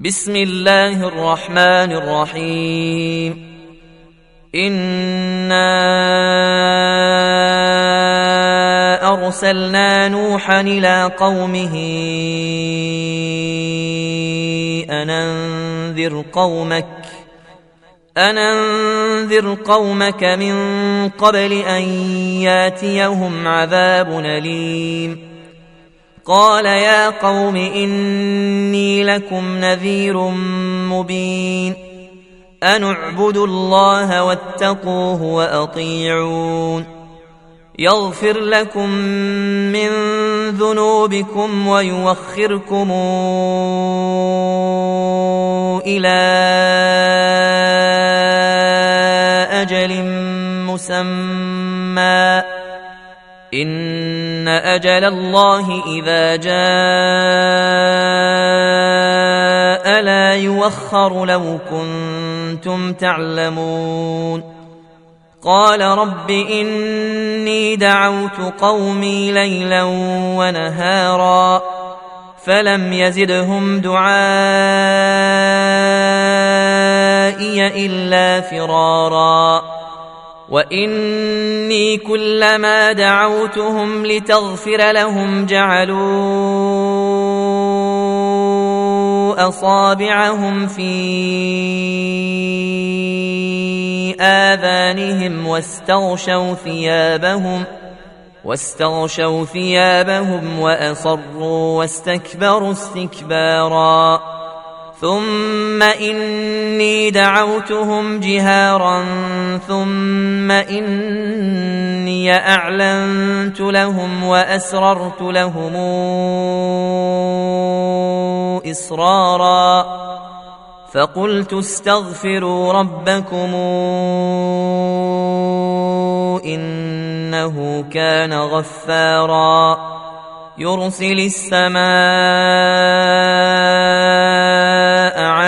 بسم الله الرحمن الرحيم. إنا أرسلنا نوحا إلى قومه أن أنذر قومك أن أنذر قومك من قبل أن ياتيهم عذاب أليم. قال يا قوم إني لكم نذير مبين أن اعبدوا الله واتقوه وأطيعون يغفر لكم من ذنوبكم ويوخركم إلى أجل مسمى أجل الله إذا جاء لا يوخر لو كنتم تعلمون. قال رب إني دعوت قومي ليلا ونهارا فلم يزدهم دعائي إلا فرارا. واني كلما دعوتهم لتغفر لهم جعلوا اصابعهم في اذانهم واستغشوا ثيابهم واستغشوا ثيابهم واصروا واستكبروا استكبارا ثم اني دعوتهم جهارا ثم اني اعلنت لهم واسررت لهم اسرارا فقلت استغفروا ربكم انه كان غفارا يرسل السماء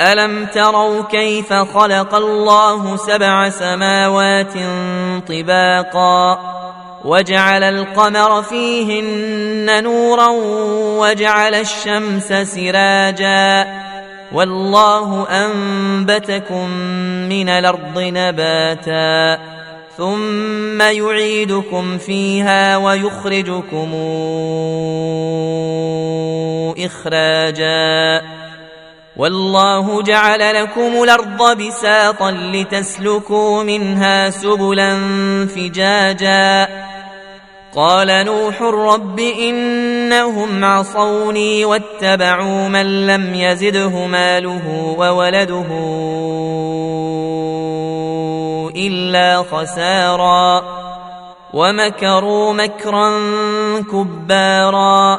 ألم تروا كيف خلق الله سبع سماوات طباقا وجعل القمر فيهن نورا وجعل الشمس سراجا والله أنبتكم من الأرض نباتا ثم يعيدكم فيها ويخرجكم إخراجا والله جعل لكم الأرض بساطا لتسلكوا منها سبلا فجاجا. قال نوح رب إنهم عصوني واتبعوا من لم يزده ماله وولده إلا خسارا. ومكروا مكرا كبارا.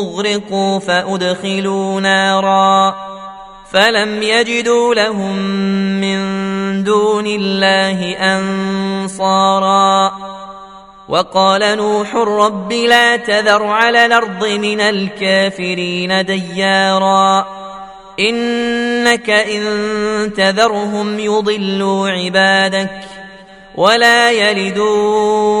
أغرقوا فأدخلوا نارا فلم يجدوا لهم من دون الله أنصارا وقال نوح رب لا تذر على الأرض من الكافرين ديارا إنك إن تذرهم يضلوا عبادك ولا يلدوا